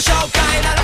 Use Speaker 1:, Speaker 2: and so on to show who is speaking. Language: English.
Speaker 1: show kind of